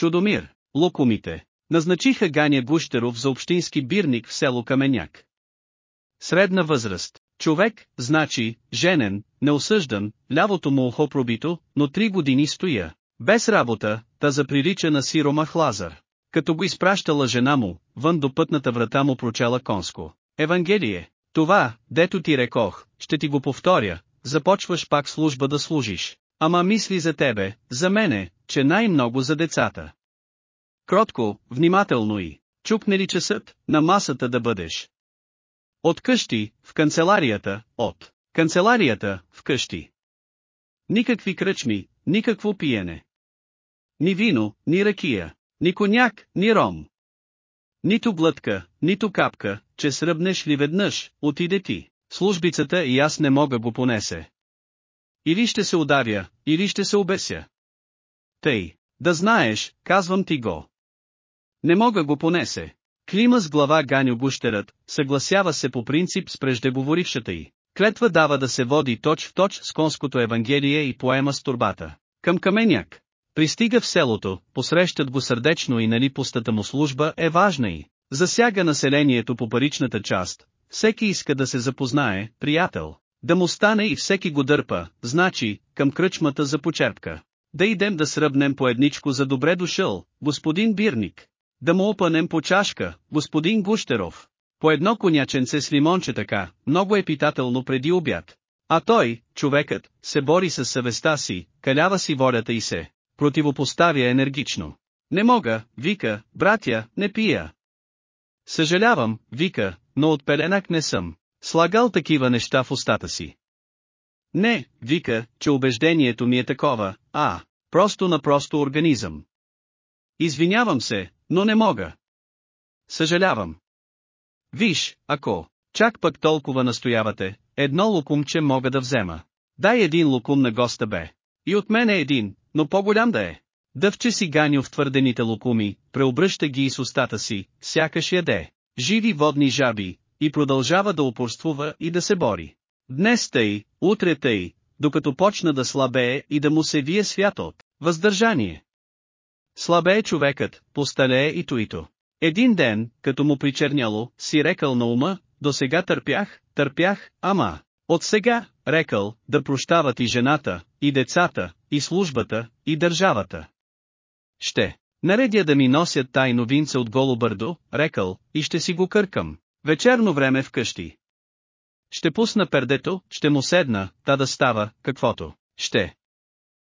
Чудомир, лукумите, назначиха Ганя Гущеров за общински бирник в село Каменяк. Средна възраст, човек, значи, женен, неосъждан, лявото му ухо пробито, но три години стоя. Без работа, та заприлича на сиромах Лазар. Като го изпращала жена му, вън до пътната врата му прочела конско. Евангелие, това, дето ти рекох, ще ти го повторя, започваш пак служба да служиш. Ама мисли за тебе, за мене, че най-много за децата. Кротко, внимателно и, чукне ли часът, на масата да бъдеш. От къщи, в канцеларията, от канцеларията, в къщи. Никакви кръчми, никакво пиене. Ни вино, ни ракия, ни коняк, ни ром. Нито глътка, нито капка, че сръбнеш ли веднъж, отиде ти. Службицата и аз не мога го понесе. Или ще се ударя, или ще се обеся. Тъй, да знаеш, казвам ти го. Не мога го понесе. Клима с глава Ганю Гущерът, съгласява се по принцип с преждеговорившата й. Клетва дава да се води точ в точ с конското евангелие и поема с турбата. Към каменяк. Пристига в селото, посрещат го сърдечно и нали пустата му служба е важна и засяга населението по паричната част. Всеки иска да се запознае, приятел. Да му стане и всеки го дърпа, значи, към кръчмата за почерпка. Да идем да сръбнем по едничко за добре дошъл, господин Бирник. Да му опънем по чашка, господин Гущеров. По едно коняченце с лимонче така, много е питателно преди обяд. А той, човекът, се бори с съвестта си, калява си волята и се противопоставя енергично. Не мога, вика, братя, не пия. Съжалявам, вика, но от пеленак не съм. Слагал такива неща в устата си. Не, вика, че убеждението ми е такова, а, просто-напросто организъм. Извинявам се, но не мога. Съжалявам. Виж, ако, чак пък толкова настоявате, едно лукумче мога да взема. Дай един лукум на госта бе. И от мен е един, но по-голям да е. Дъвче си ганю в твърдените лукуми, преобръща ги с устата си, сякаш яде. Живи водни жаби, и продължава да упорствува и да се бори. Днес тъй, утре тъй, докато почна да слабее и да му се вие свято от въздържание. Слабее човекът, посталее и туито. Един ден, като му причерняло, си рекал на ума, до сега търпях, търпях, ама, от сега, рекал, да прощават и жената, и децата, и службата, и държавата. Ще. Наредя да ми носят тайно винце от голо бърдо, рекал, и ще си го къркам. Вечерно време вкъщи. Ще пусна пердето, ще му седна, та да става, каквото, ще.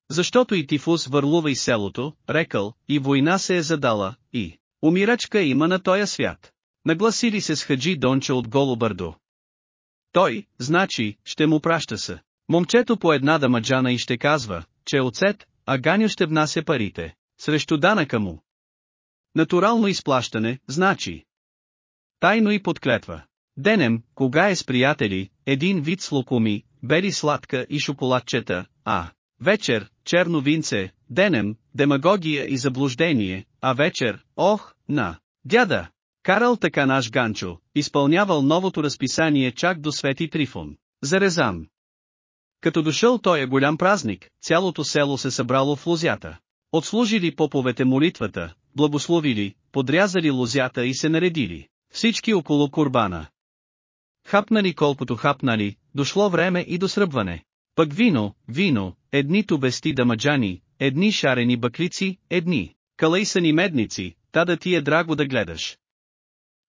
Защото и тифус върлува и селото, рекал, и война се е задала, и умирачка има на тоя свят. Нагласили се с хаджи Донча от голо бърдо. Той, значи, ще му праща се. Момчето по една дамаджана и ще казва, че е оцет, а Ганю ще внася парите, срещу данъка му. Натурално изплащане, значи. Тайно и подклетва. Денем, кога е с приятели, един вид с лукуми, бели сладка и шоколадчета, а, вечер, черно винце, денем, демагогия и заблуждение, а вечер, ох, на, дяда. Карал така наш Ганчо, изпълнявал новото разписание чак до Свети Трифон. Зарезан. Като дошъл той е голям празник, цялото село се събрало в лозята. Отслужили поповете молитвата, благословили, подрязали лозята и се наредили. Всички около курбана. Хапнали колкото хапнали, дошло време и до сръбване. Пък вино, вино, едни тубести дамаджани, едни шарени баклици, едни, калейсани медници, та да ти е драго да гледаш.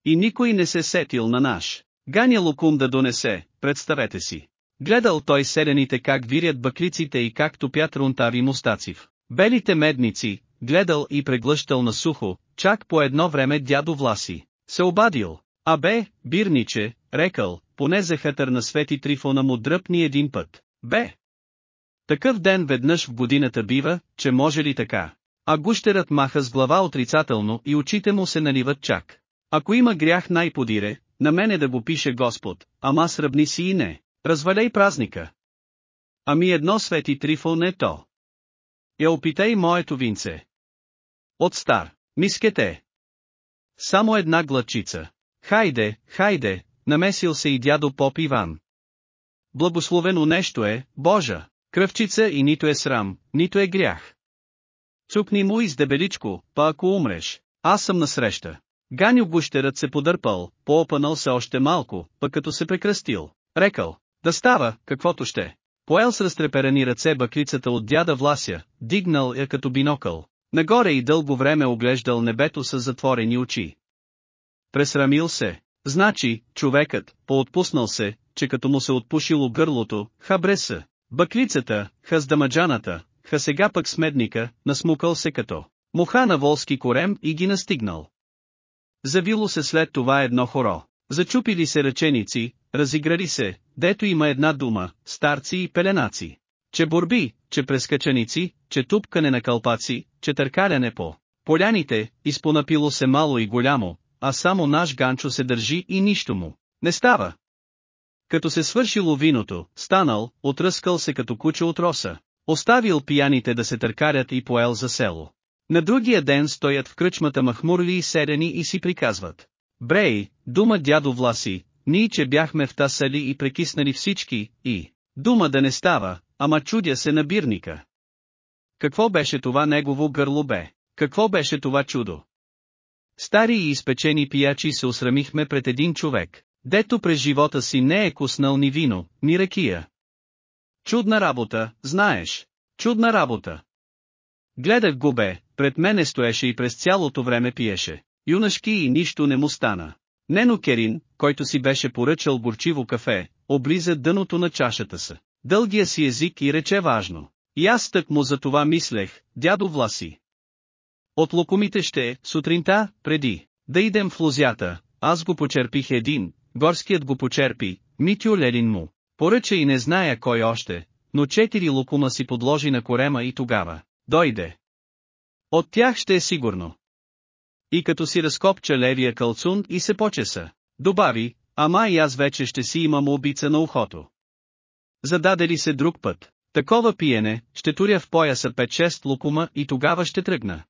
И никой не се сетил на наш. Ганя лукум да донесе, представете си. Гледал той селените как вирят баклиците и как топят рунтави мустацив. Белите медници, гледал и преглъщал на сухо, чак по едно време дядо Власи. Се обадил. А бе, бирниче, рекал, поне за хатър на Свети Трифона му дръпни един път. Бе. Такъв ден веднъж в годината бива, че може ли така. А гущерът маха с глава отрицателно и очите му се наливат чак. Ако има грях най-подире, на мене да го пише Господ, ама сръбни си и не. Разваляй празника. Ами едно свети трифон не то. Я опитай моето винце. От стар, мискете. Само една глъчица. Хайде, хайде, намесил се и дядо поп Иван. Благословено нещо е, Божа, кръвчица и нито е срам, нито е грях. Цукни му из дебеличко, па ако умреш, аз съм насреща. Ганю гущерът се подърпал, поопанал се още малко, пък като се прекръстил. Рекал, да става, каквото ще. Поел с разтреперани ръце баклицата от дяда Влася, дигнал я като бинокъл. Нагоре и дълго време оглеждал небето с затворени очи. Пресрамил се. Значи, човекът, поотпуснал се, че като му се отпушило гърлото, хабреса. Баклицата, ха с сега пък смедника, насмукал се като муха на волски корем и ги настигнал. Завило се след това едно хоро. Зачупили се ръченици, разиграли се, дето има една дума, старци и пеленаци. Че борби, че прескачаници, че тупкане на кълпаци, че търкаляне по поляните, изпонапило се мало и голямо, а само наш ганчо се държи и нищо му. Не става. Като се свършило виното, станал, отръскал се като куче от роса. Оставил пияните да се търкарят и поел за село. На другия ден стоят в кръчмата махмурли и седени и си приказват. Брей, дума дядо Власи, ние че бяхме в тасали и прекиснали всички, и... Дума да не става, ама чудя се на бирника. Какво беше това негово гърло бе? Какво беше това чудо? Стари и изпечени пиячи се осрамихме пред един човек, дето през живота си не е куснал ни вино, ни ракия. Чудна работа, знаеш. Чудна работа. Гледах го бе, пред мене стоеше и през цялото време пиеше. Юнашки и нищо не му стана. Нено Керин, който си беше поръчал горчиво кафе, облиза дъното на чашата се. Дългия си език и рече важно. И аз тък му за това мислех, дядо Власи. От локомите ще, сутринта, преди, да идем в лузята, аз го почерпих един, горският го почерпи, Митю Лелин му. Поръча и не зная кой още, но четири лукума си подложи на корема и тогава, дойде. От тях ще е сигурно. И като си разкопча левия кълцун и се почеса, добави, ама и аз вече ще си имам убица на ухото. Зададе ли се друг път, такова пиене, ще туря в пояса 5-6 лукума и тогава ще тръгна.